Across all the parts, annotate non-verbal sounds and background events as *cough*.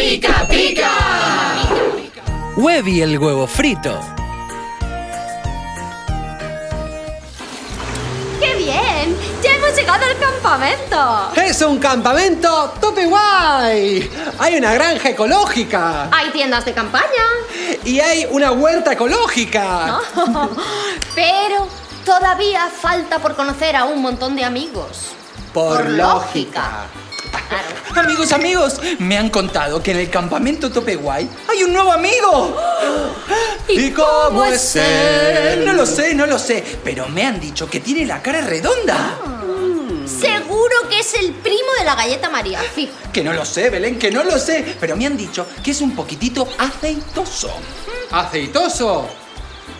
pica, pica. Webby el huevo frito. ¡Qué bien! ¡Ya hemos llegado al campamento! ¡Es un campamento tope guay! Hay una granja ecológica. Hay tiendas de campaña. Y hay una huerta ecológica. *laughs* Pero todavía falta por conocer a un montón de amigos. Por, Por lógica. Claro. Amigos, amigos, me han contado que en el campamento Tope Guay hay un nuevo amigo. ¿Y cómo es él? No lo sé, no lo sé, pero me han dicho que tiene la cara redonda. Seguro que es el primo de la galleta María, fijo. Que no lo sé, Belén, que no lo sé, pero me han dicho que es un poquitito aceitoso. Aceitoso.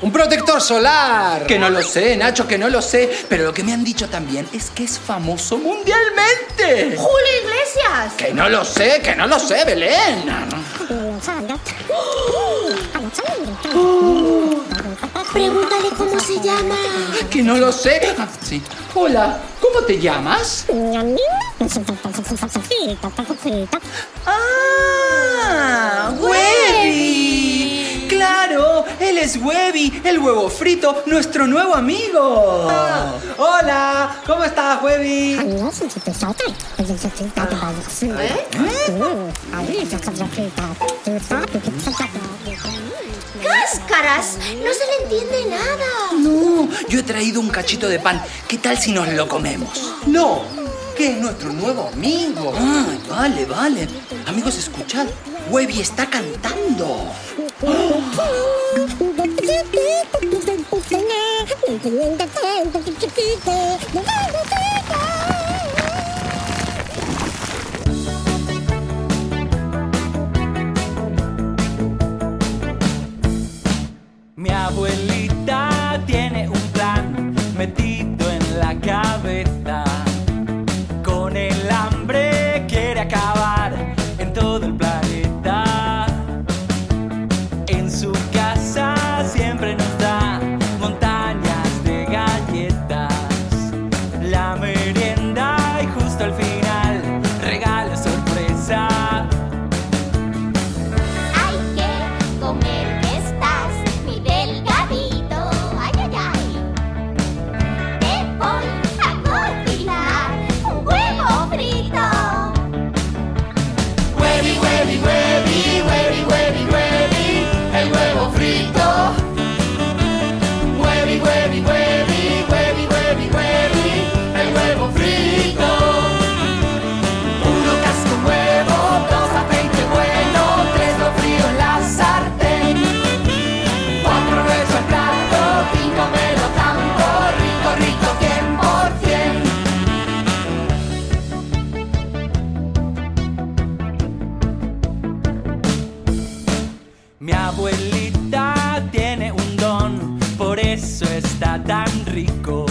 Un protector solar. Que no lo sé, Nacho, que no lo sé, pero lo que me han dicho también es que es famoso mundialmente. ¡Julio Iglesias! Que no lo sé, que no lo sé, Belén. Pregúntale cómo se llama. Que no lo sé. Ah, Sí. Hola, ¿cómo te llamas? ¡Ah! Es Webby, el huevo frito, nuestro nuevo amigo. Hola, ¿cómo estás, Webby? ¡Cáscaras! No se le entiende nada. No, yo he traído un cachito de pan. ¿Qué tal si nos lo comemos? No, que es nuestro nuevo amigo. Ah, vale, vale. Amigos, escuchad. Webby está cantando. 我빠가운동복을꼭입어보자하필우린다잘 운. Rico.